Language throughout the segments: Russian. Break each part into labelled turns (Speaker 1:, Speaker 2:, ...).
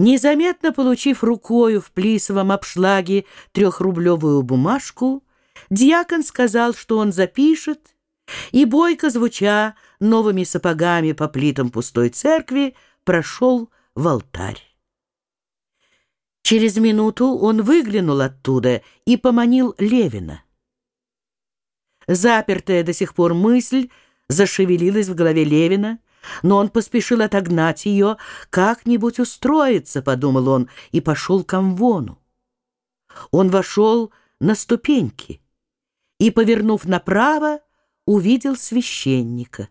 Speaker 1: Незаметно получив рукою в плисовом обшлаге трехрублевую бумажку, дьякон сказал, что он запишет, и, бойко звуча новыми сапогами по плитам пустой церкви, прошел в алтарь. Через минуту он выглянул оттуда и поманил Левина. Запертая до сих пор мысль зашевелилась в голове Левина, но он поспешил отогнать ее, как-нибудь устроиться, подумал он, и пошел к Амвону. Он вошел на ступеньки и, повернув направо, увидел священника.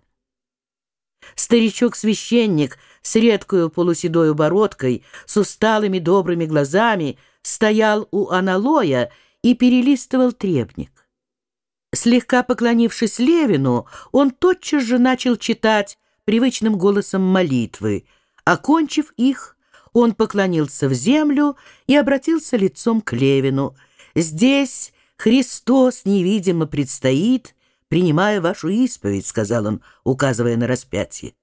Speaker 1: Старичок-священник с редкою полуседою бородкой, с усталыми добрыми глазами, стоял у аналоя и перелистывал требник. Слегка поклонившись Левину, он тотчас же начал читать привычным голосом молитвы. Окончив их, он поклонился в землю и обратился лицом к Левину. «Здесь Христос невидимо предстоит, принимая вашу исповедь», — сказал он, указывая на распятие.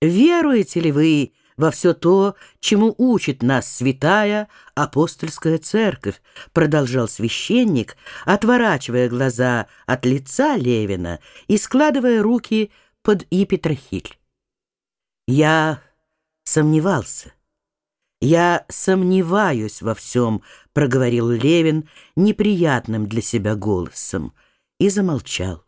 Speaker 1: «Веруете ли вы во все то, чему учит нас святая апостольская церковь?» — продолжал священник, отворачивая глаза от лица Левина и складывая руки под Епитрахиль. Я сомневался. «Я сомневаюсь во всем», — проговорил Левин неприятным для себя голосом и замолчал.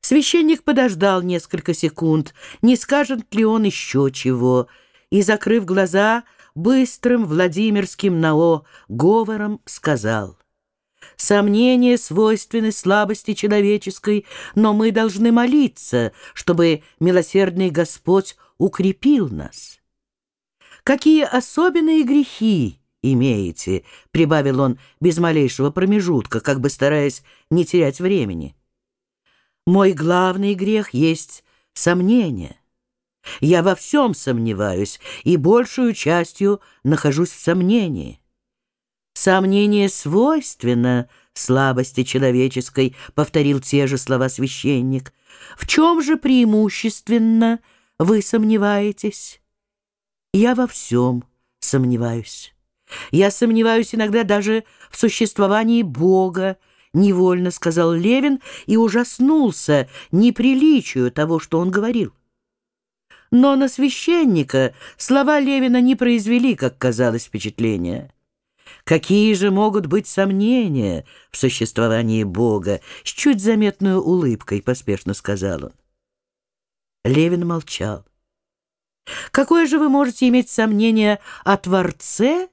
Speaker 1: Священник подождал несколько секунд, не скажет ли он еще чего, и, закрыв глаза, быстрым Владимирским нао говором сказал — Сомнения свойственны слабости человеческой, но мы должны молиться, чтобы милосердный Господь укрепил нас. Какие особенные грехи имеете, прибавил он без малейшего промежутка, как бы стараясь не терять времени. Мой главный грех есть сомнение. Я во всем сомневаюсь и большую частью нахожусь в сомнении. Сомнение свойственно слабости человеческой, повторил те же слова священник. В чем же преимущественно вы сомневаетесь? Я во всем сомневаюсь. Я сомневаюсь иногда даже в существовании Бога, невольно сказал Левин и ужаснулся неприличию того, что он говорил. Но на священника слова Левина не произвели, как казалось, впечатления. Какие же могут быть сомнения в существовании Бога? С чуть заметной улыбкой поспешно сказал он. Левин молчал. Какое же вы можете иметь сомнение о Творце,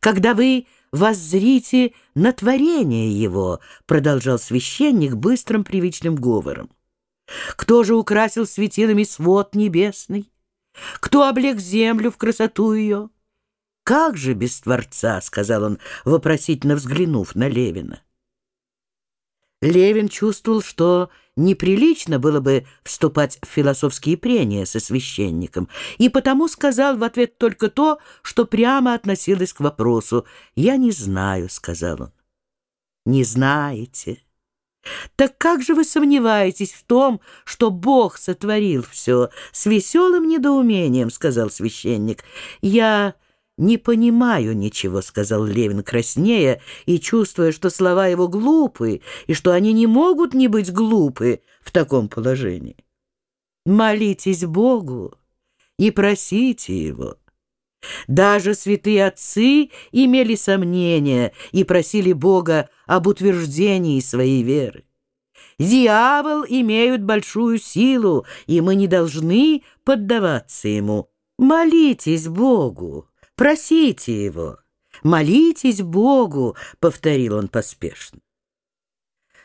Speaker 1: когда вы воззрите на творение Его, продолжал священник быстрым привычным говором. Кто же украсил светилами свод небесный? Кто облег землю в красоту ее? «Как же без Творца?» — сказал он, вопросительно взглянув на Левина. Левин чувствовал, что неприлично было бы вступать в философские прения со священником, и потому сказал в ответ только то, что прямо относилось к вопросу. «Я не знаю», — сказал он. «Не знаете». «Так как же вы сомневаетесь в том, что Бог сотворил все?» «С веселым недоумением», — сказал священник. «Я...» «Не понимаю ничего», — сказал Левин краснея и чувствуя, что слова его глупы, и что они не могут не быть глупы в таком положении. «Молитесь Богу и просите Его». Даже святые отцы имели сомнения и просили Бога об утверждении своей веры. Дьявол имеет большую силу, и мы не должны поддаваться ему. Молитесь Богу. Просите его, молитесь Богу, — повторил он поспешно.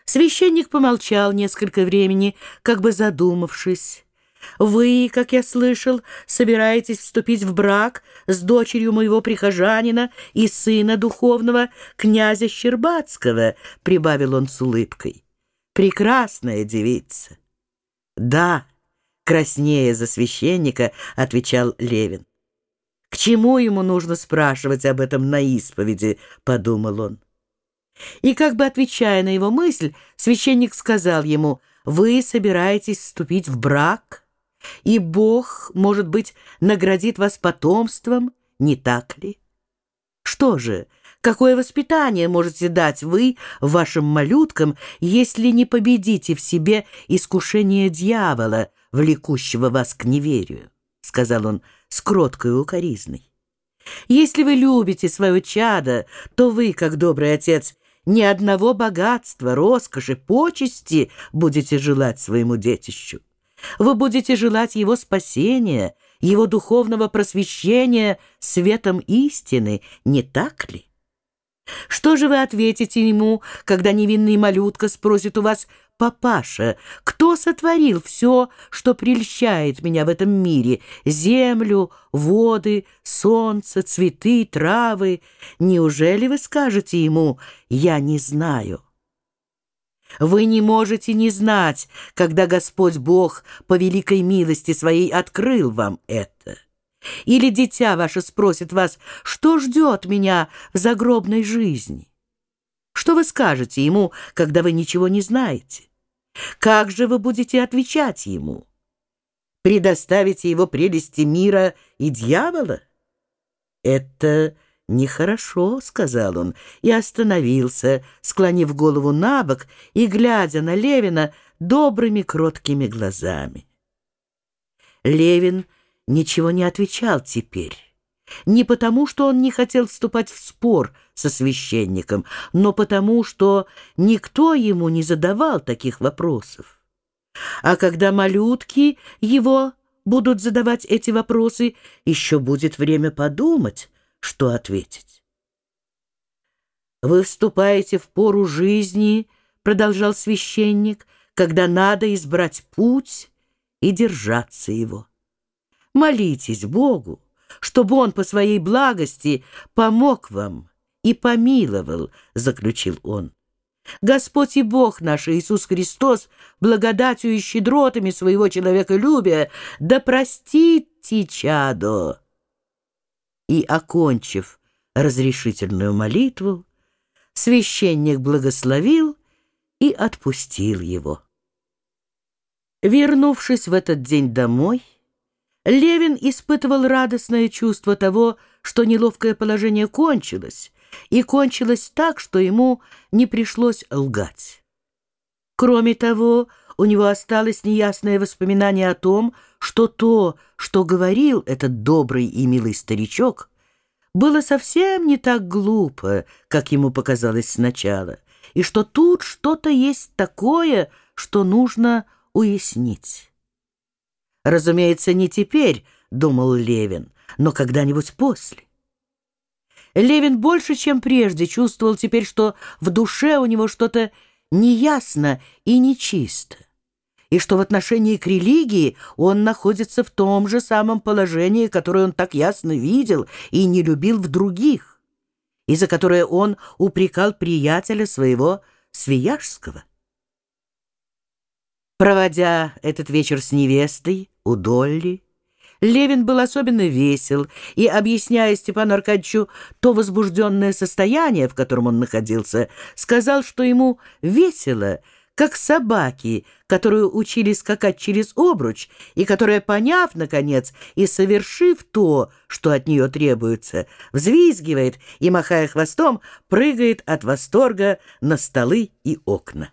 Speaker 1: Священник помолчал несколько времени, как бы задумавшись. «Вы, как я слышал, собираетесь вступить в брак с дочерью моего прихожанина и сына духовного князя Щербацкого», — прибавил он с улыбкой. «Прекрасная девица». «Да», — краснея за священника, отвечал Левин. К чему ему нужно спрашивать об этом на исповеди, подумал он. И как бы отвечая на его мысль, священник сказал ему, «Вы собираетесь вступить в брак, и Бог, может быть, наградит вас потомством, не так ли? Что же, какое воспитание можете дать вы вашим малюткам, если не победите в себе искушение дьявола, влекущего вас к неверию? — сказал он с кроткой укоризной. Если вы любите свое чадо, то вы, как добрый отец, ни одного богатства, роскоши, почести будете желать своему детищу. Вы будете желать его спасения, его духовного просвещения светом истины, не так ли? Что же вы ответите ему, когда невинный малютка спросит у вас, «Папаша, кто сотворил все, что прельщает меня в этом мире? Землю, воды, солнце, цветы, травы? Неужели вы скажете ему, «Я не знаю»?» Вы не можете не знать, когда Господь Бог по великой милости своей открыл вам это. Или дитя ваше спросит вас, что ждет меня в загробной жизни? Что вы скажете ему, когда вы ничего не знаете? Как же вы будете отвечать ему? Предоставите его прелести мира и дьявола? Это «Нехорошо», — сказал он, и остановился, склонив голову на бок и глядя на Левина добрыми кроткими глазами. Левин ничего не отвечал теперь. Не потому, что он не хотел вступать в спор со священником, но потому, что никто ему не задавал таких вопросов. А когда малютки его будут задавать эти вопросы, еще будет время подумать, что ответить. «Вы вступаете в пору жизни, — продолжал священник, — когда надо избрать путь и держаться его. Молитесь Богу, чтобы Он по своей благости помог вам и помиловал, — заключил он. Господь и Бог наш Иисус Христос, благодатью и щедротами своего человеколюбия, да простит чадо и, окончив разрешительную молитву, священник благословил и отпустил его. Вернувшись в этот день домой, Левин испытывал радостное чувство того, что неловкое положение кончилось, и кончилось так, что ему не пришлось лгать. Кроме того, у него осталось неясное воспоминание о том, что то, что говорил этот добрый и милый старичок, было совсем не так глупо, как ему показалось сначала, и что тут что-то есть такое, что нужно уяснить. Разумеется, не теперь, — думал Левин, — но когда-нибудь после. Левин больше, чем прежде, чувствовал теперь, что в душе у него что-то неясно и нечисто и что в отношении к религии он находится в том же самом положении, которое он так ясно видел и не любил в других, и за которое он упрекал приятеля своего Свияжского. Проводя этот вечер с невестой у Долли, Левин был особенно весел и, объясняя Степану Аркадьевичу то возбужденное состояние, в котором он находился, сказал, что ему весело — как собаки, которую учили скакать через обруч, и которая, поняв, наконец, и совершив то, что от нее требуется, взвизгивает и, махая хвостом, прыгает от восторга на столы и окна.